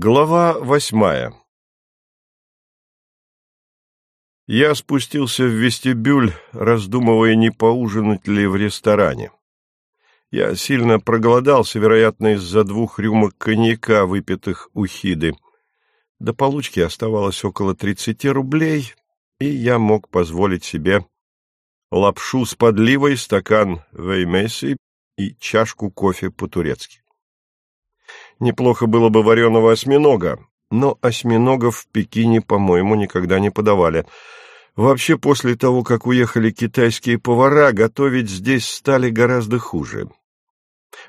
Глава восьмая Я спустился в вестибюль, раздумывая, не поужинать ли в ресторане. Я сильно проголодался, вероятно, из-за двух рюмок коньяка, выпитых у Хиды. До получки оставалось около тридцати рублей, и я мог позволить себе лапшу с подливой, стакан веймеси и чашку кофе по-турецки. Неплохо было бы вареного осьминога, но осьминогов в Пекине, по-моему, никогда не подавали. Вообще, после того, как уехали китайские повара, готовить здесь стали гораздо хуже.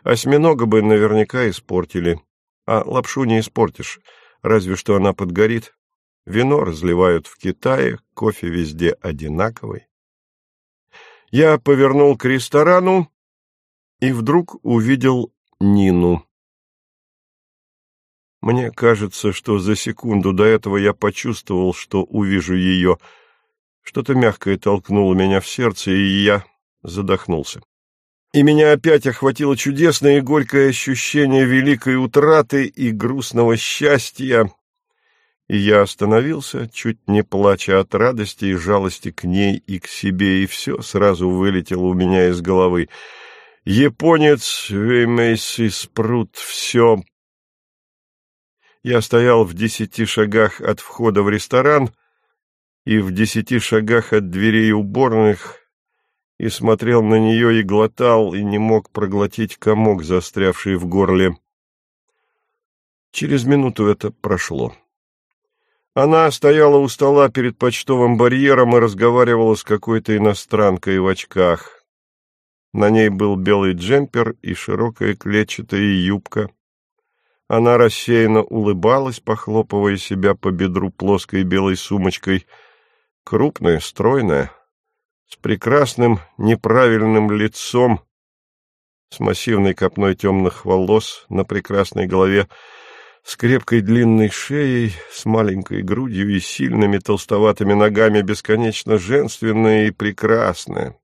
Осьминога бы наверняка испортили, а лапшу не испортишь, разве что она подгорит. Вино разливают в Китае, кофе везде одинаковый. Я повернул к ресторану и вдруг увидел Нину. Мне кажется, что за секунду до этого я почувствовал, что увижу ее. Что-то мягкое толкнуло меня в сердце, и я задохнулся. И меня опять охватило чудесное и горькое ощущение великой утраты и грустного счастья. И я остановился, чуть не плача от радости и жалости к ней и к себе, и все сразу вылетело у меня из головы. Японец, Веймейси, Спрут, все я стоял в десяти шагах от входа в ресторан и в десяти шагах от дверей уборных и смотрел на нее и глотал, и не мог проглотить комок, застрявший в горле. Через минуту это прошло. Она стояла у стола перед почтовым барьером и разговаривала с какой-то иностранкой в очках. На ней был белый джемпер и широкая клетчатая юбка. Она рассеянно улыбалась, похлопывая себя по бедру плоской белой сумочкой. Крупная, стройная, с прекрасным неправильным лицом, с массивной копной темных волос на прекрасной голове, с крепкой длинной шеей, с маленькой грудью и сильными толстоватыми ногами, бесконечно женственная и прекрасная.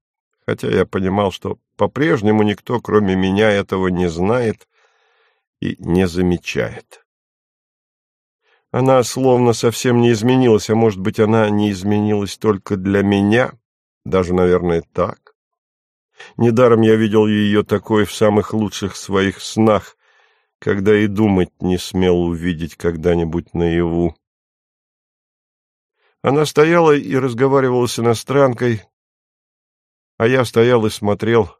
Хотя я понимал, что по-прежнему никто, кроме меня, этого не знает и не замечает. Она словно совсем не изменилась, а может быть, она не изменилась только для меня, даже, наверное, так. Недаром я видел ее такой в самых лучших своих снах, когда и думать не смел увидеть когда-нибудь наяву. Она стояла и разговаривала с иностранкой, а я стоял и смотрел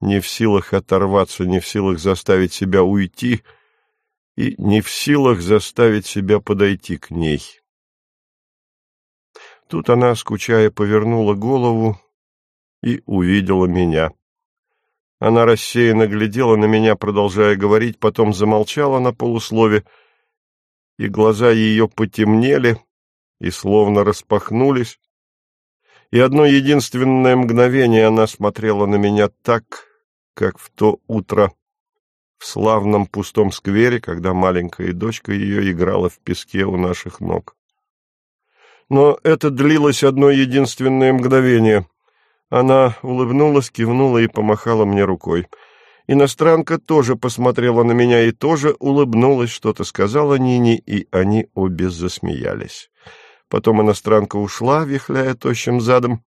не в силах оторваться, не в силах заставить себя уйти и не в силах заставить себя подойти к ней. Тут она, скучая, повернула голову и увидела меня. Она рассеянно глядела на меня, продолжая говорить, потом замолчала на полуслове, и глаза ее потемнели и словно распахнулись, и одно единственное мгновение она смотрела на меня так, как в то утро в славном пустом сквере, когда маленькая дочка ее играла в песке у наших ног. Но это длилось одно единственное мгновение. Она улыбнулась, кивнула и помахала мне рукой. Иностранка тоже посмотрела на меня и тоже улыбнулась, что-то сказала Нине, и они обе засмеялись. Потом иностранка ушла, вихляя тощим задом,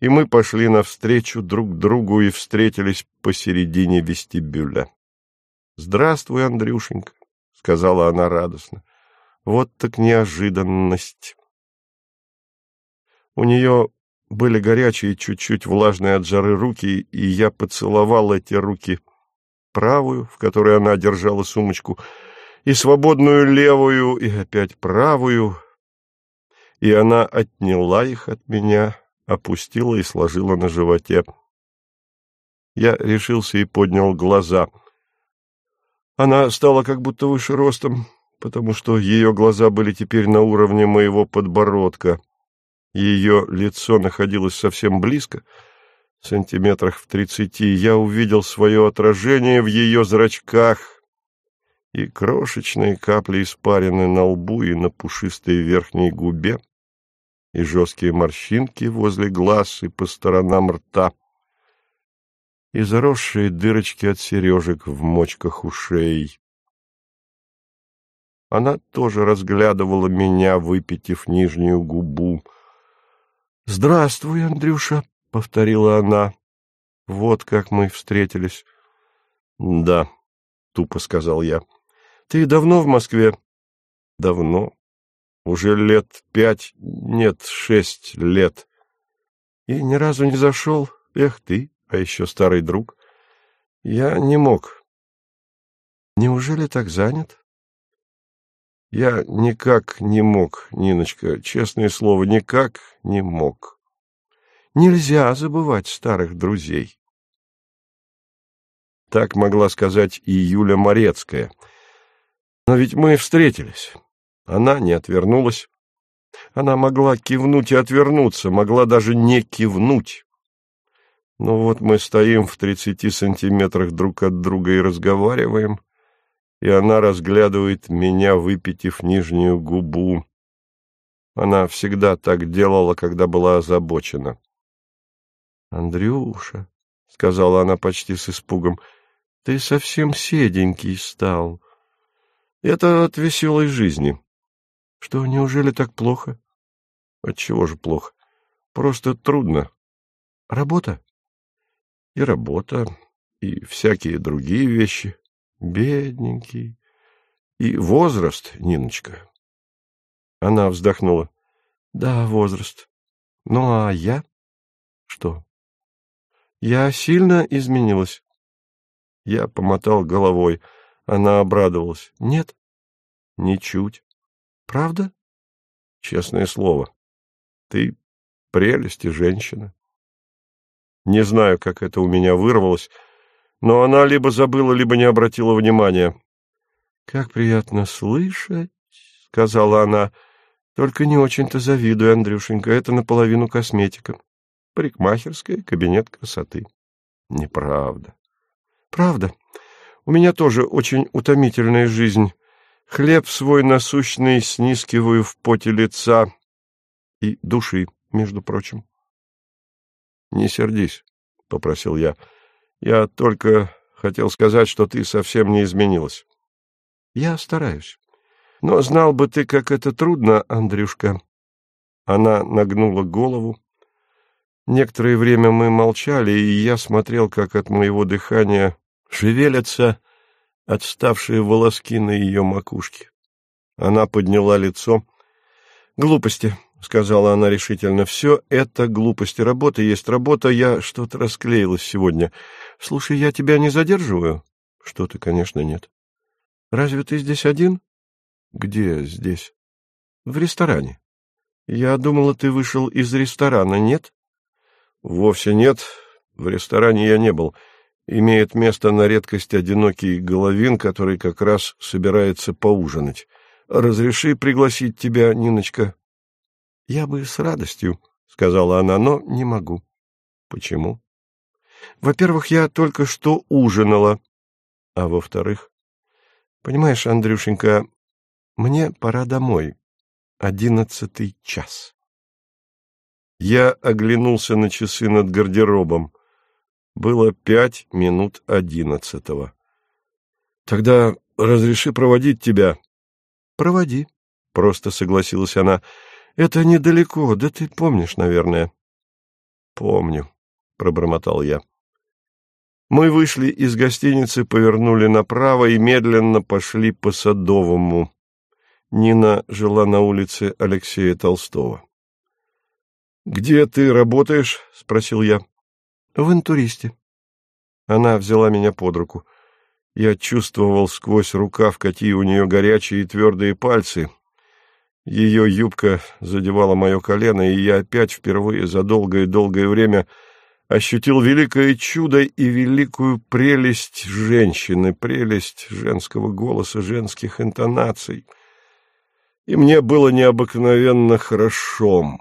и мы пошли навстречу друг другу и встретились посередине вестибюля. — Здравствуй, Андрюшенька, — сказала она радостно. — Вот так неожиданность. У нее были горячие, чуть-чуть влажные от жары руки, и я поцеловал эти руки, правую, в которой она держала сумочку, и свободную левую, и опять правую, и она отняла их от меня, опустила и сложила на животе. Я решился и поднял глаза. Она стала как будто выше ростом, потому что ее глаза были теперь на уровне моего подбородка. Ее лицо находилось совсем близко, сантиметрах в тридцати. Я увидел свое отражение в ее зрачках — и крошечные капли испарины на лбу и на пушистой верхней губе и жесткие морщинки возле глаз и по сторонам рта, и заросшие дырочки от сережек в мочках ушей. Она тоже разглядывала меня, выпитив нижнюю губу. «Здравствуй, Андрюша», — повторила она. «Вот как мы встретились». «Да», — тупо сказал я. «Ты давно в Москве?» «Давно. Уже лет пять, нет, шесть лет. И ни разу не зашел. Эх ты, а еще старый друг. Я не мог. Неужели так занят?» Я никак не мог, Ниночка, честное слово, никак не мог. Нельзя забывать старых друзей. Так могла сказать и Юля Морецкая. Но ведь мы встретились. Она не отвернулась. Она могла кивнуть и отвернуться, могла даже не кивнуть. Но вот мы стоим в тридцати сантиметрах друг от друга и разговариваем и она разглядывает меня, выпитив нижнюю губу. Она всегда так делала, когда была озабочена. — Андрюша, — сказала она почти с испугом, — ты совсем седенький стал. Это от веселой жизни. Что, неужели так плохо? Отчего же плохо? Просто трудно. Работа? И работа, и всякие другие вещи. Бедненький. И возраст, Ниночка. Она вздохнула. Да, возраст. Ну, а я? Что? Я сильно изменилась. Я помотал головой. Она обрадовалась. Нет? Ничуть. Правда? Честное слово. Ты прелесть и женщина. Не знаю, как это у меня вырвалось, но она либо забыла, либо не обратила внимания. — Как приятно слышать, — сказала она, — только не очень-то завидую, Андрюшенька, это наполовину косметика. Парикмахерская, кабинет красоты. — Неправда. — Правда. У меня тоже очень утомительная жизнь. Хлеб свой насущный снискиваю в поте лица и души, между прочим. — Не сердись, — попросил я. — я только хотел сказать, что ты совсем не изменилась. Я стараюсь. Но знал бы ты, как это трудно, Андрюшка. Она нагнула голову. Некоторое время мы молчали, и я смотрел, как от моего дыхания шевелятся отставшие волоски на ее макушке. Она подняла лицо. Глупости, — сказала она решительно, — все это глупости. Работа есть работа. Я что-то расклеилась сегодня. Слушай, я тебя не задерживаю? Что-то, конечно, нет. Разве ты здесь один? Где здесь? В ресторане. Я думала, ты вышел из ресторана, нет? Вовсе нет. В ресторане я не был. Имеет место на редкость одинокий головин, который как раз собирается поужинать. Разреши пригласить тебя, Ниночка, — Я бы с радостью, — сказала она, — но не могу. — Почему? — Во-первых, я только что ужинала. А во-вторых, понимаешь, Андрюшенька, мне пора домой. Одиннадцатый час. Я оглянулся на часы над гардеробом. Было пять минут одиннадцатого. — Тогда разреши проводить тебя. — Проводи, — просто согласилась она. Это недалеко, да ты помнишь, наверное. Помню, пробормотал я. Мы вышли из гостиницы, повернули направо и медленно пошли по Садовому. Нина жила на улице Алексея Толстого. «Где ты работаешь?» — спросил я. «В интуристе». Она взяла меня под руку. Я чувствовал сквозь рукав, какие у нее горячие и твердые пальцы, ее юбка задевала мое колено, и я опять впервые за долгое-долгое время ощутил великое чудо и великую прелесть женщины, прелесть женского голоса, женских интонаций. И мне было необыкновенно хорошо.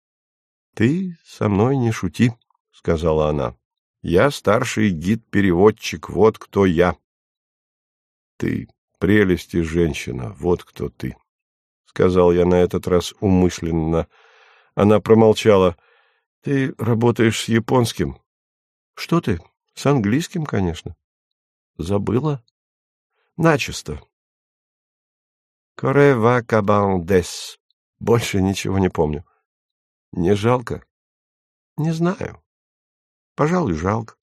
— Ты со мной не шути, — сказала она. — Я старший гид-переводчик, вот кто я. — Ты прелесть и женщина, вот кто ты сказал я на этот раз умышленно. Она промолчала. — Ты работаешь с японским? — Что ты? С английским, конечно. — Забыла? — Начисто. Корева Кабаундес. Больше ничего не помню. Не жалко? Не знаю. Пожалуй, жалко.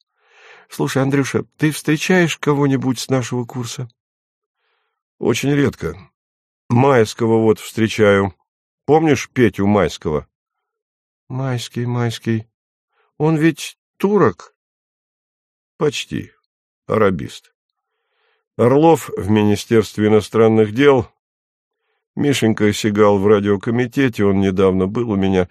Слушай, Андрюша, ты встречаешь кого-нибудь с нашего курса? Очень редко. Майского вот встречаю. Помнишь Петю Майского? Майский, Майский. Он ведь турок? Почти. Арабист. Орлов в Министерстве иностранных дел. Мишенька сигал в радиокомитете, он недавно был у меня.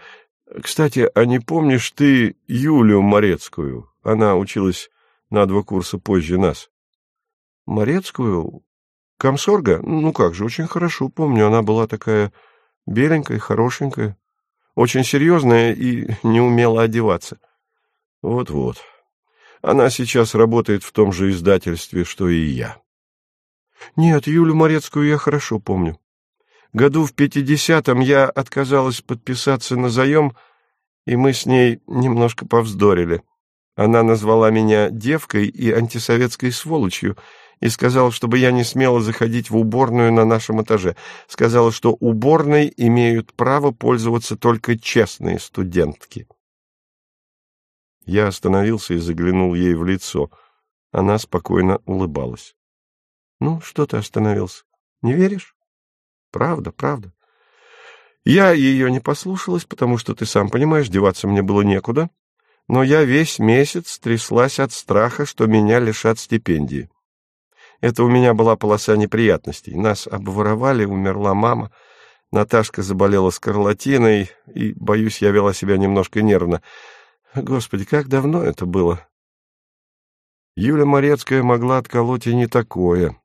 Кстати, а не помнишь ты Юлю Морецкую? Она училась на два курса позже нас. Морецкую? Комсорга? Ну как же, очень хорошо помню. Она была такая беленькая, хорошенькая, очень серьезная и не умела одеваться. Вот-вот. Она сейчас работает в том же издательстве, что и я. Нет, Юлю Морецкую я хорошо помню. Году в пятидесятом я отказалась подписаться на заем, и мы с ней немножко повздорили. Она назвала меня девкой и антисоветской сволочью и сказала, чтобы я не смела заходить в уборную на нашем этаже. Сказала, что уборной имеют право пользоваться только честные студентки. Я остановился и заглянул ей в лицо. Она спокойно улыбалась. — Ну, что ты остановился? Не веришь? — Правда, правда. Я ее не послушалась, потому что, ты сам понимаешь, деваться мне было некуда но я весь месяц тряслась от страха, что меня лишат стипендии. Это у меня была полоса неприятностей. Нас обворовали, умерла мама, Наташка заболела скарлатиной, и, боюсь, я вела себя немножко нервно. Господи, как давно это было? Юля Морецкая могла отколоть и не такое.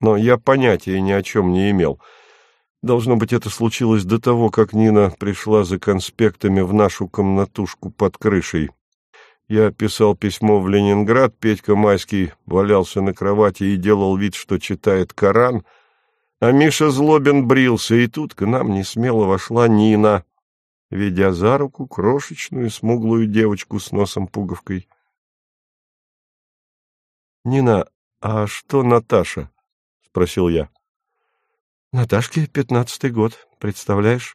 Но я понятия ни о чем не имел — Должно быть, это случилось до того, как Нина пришла за конспектами в нашу комнатушку под крышей. Я писал письмо в Ленинград, Петька Майский валялся на кровати и делал вид, что читает Коран, а Миша Злобин брился, и тут к нам несмело вошла Нина, ведя за руку крошечную смуглую девочку с носом-пуговкой. — Нина, а что Наташа? — спросил я. — Наташке пятнадцатый год, представляешь?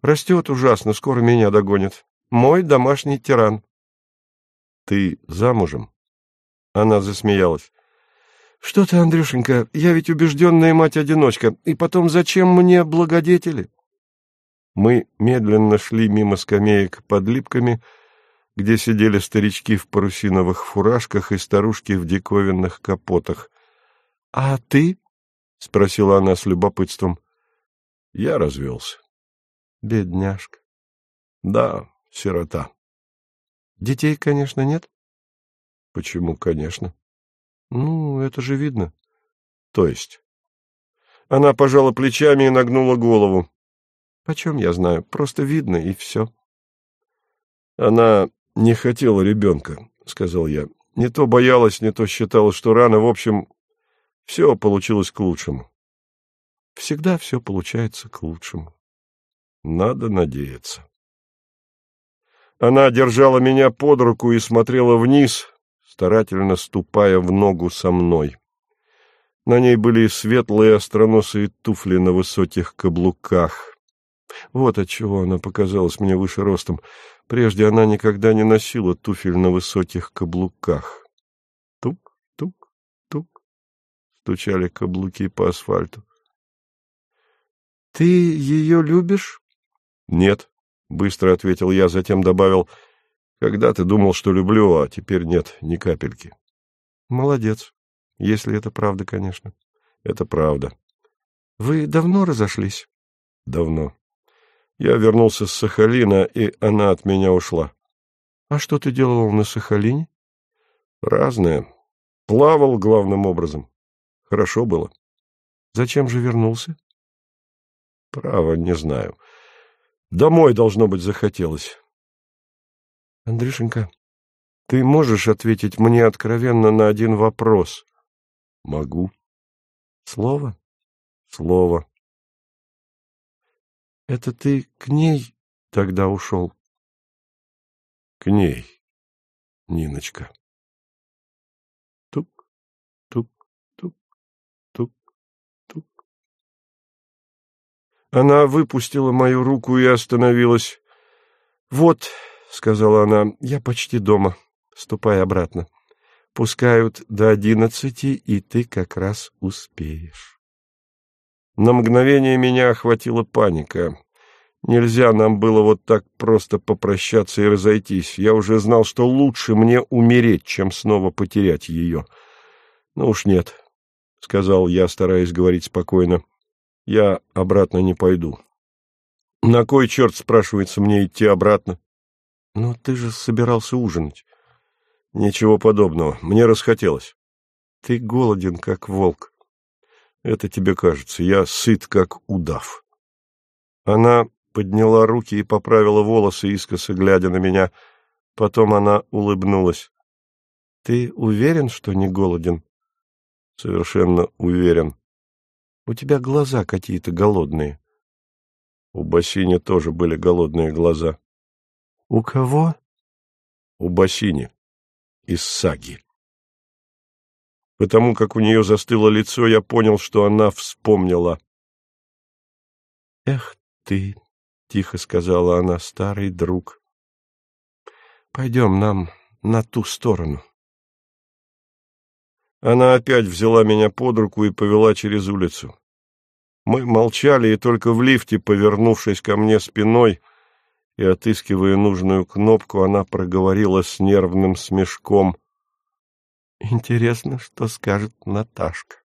Растет ужасно, скоро меня догонит. Мой домашний тиран. Ты замужем? Она засмеялась. Что ты, Андрюшенька, я ведь убежденная мать-одиночка. И потом, зачем мне благодетели? Мы медленно шли мимо скамеек под липками, где сидели старички в парусиновых фуражках и старушки в диковинных капотах. — А ты? — спросила она с любопытством. — Я развелся. — Бедняжка. — Да, сирота. — Детей, конечно, нет? — Почему, конечно? — Ну, это же видно. — То есть? Она пожала плечами и нагнула голову. — Почем я знаю? Просто видно, и все. — Она не хотела ребенка, — сказал я. Не то боялась, не то считала, что рано. В общем, все получилось к лучшему. Всегда все получается к лучшему. Надо надеяться. Она держала меня под руку и смотрела вниз, старательно ступая в ногу со мной. На ней были светлые остроносые туфли на высоких каблуках. Вот отчего она показалась мне выше ростом. Прежде она никогда не носила туфель на высоких каблуках. Стучали каблуки по асфальту. — Ты ее любишь? — Нет, — быстро ответил я, затем добавил, — когда ты думал, что люблю, а теперь нет ни капельки. — Молодец, если это правда, конечно. — Это правда. — Вы давно разошлись? — Давно. Я вернулся с Сахалина, и она от меня ушла. — А что ты делал на Сахалине? — Разное. Плавал главным образом. Хорошо было. Зачем же вернулся? Право, не знаю. Домой, должно быть, захотелось. Андрюшенька, ты можешь ответить мне откровенно на один вопрос? Могу. Слово? Слово. Это ты к ней тогда ушел? К ней, Ниночка. Она выпустила мою руку и остановилась. «Вот», — сказала она, — «я почти дома. Ступай обратно. Пускают до одиннадцати, и ты как раз успеешь». На мгновение меня охватила паника. Нельзя нам было вот так просто попрощаться и разойтись. Я уже знал, что лучше мне умереть, чем снова потерять ее. Ну уж нет, — сказал я, стараясь говорить спокойно. Я обратно не пойду. На кой черт, спрашивается, мне идти обратно? Но ты же собирался ужинать. Ничего подобного. Мне расхотелось. Ты голоден, как волк. Это тебе кажется. Я сыт, как удав. Она подняла руки и поправила волосы, искоса глядя на меня. Потом она улыбнулась. — Ты уверен, что не голоден? — Совершенно уверен. — У тебя глаза какие-то голодные. У Бассини тоже были голодные глаза. — У кого? — У Бассини. Из саги. Потому как у нее застыло лицо, я понял, что она вспомнила. — Эх ты! — тихо сказала она, — старый друг. — Пойдем нам на ту сторону. Она опять взяла меня под руку и повела через улицу. Мы молчали, и только в лифте, повернувшись ко мне спиной и отыскивая нужную кнопку, она проговорила с нервным смешком. — Интересно, что скажет Наташка.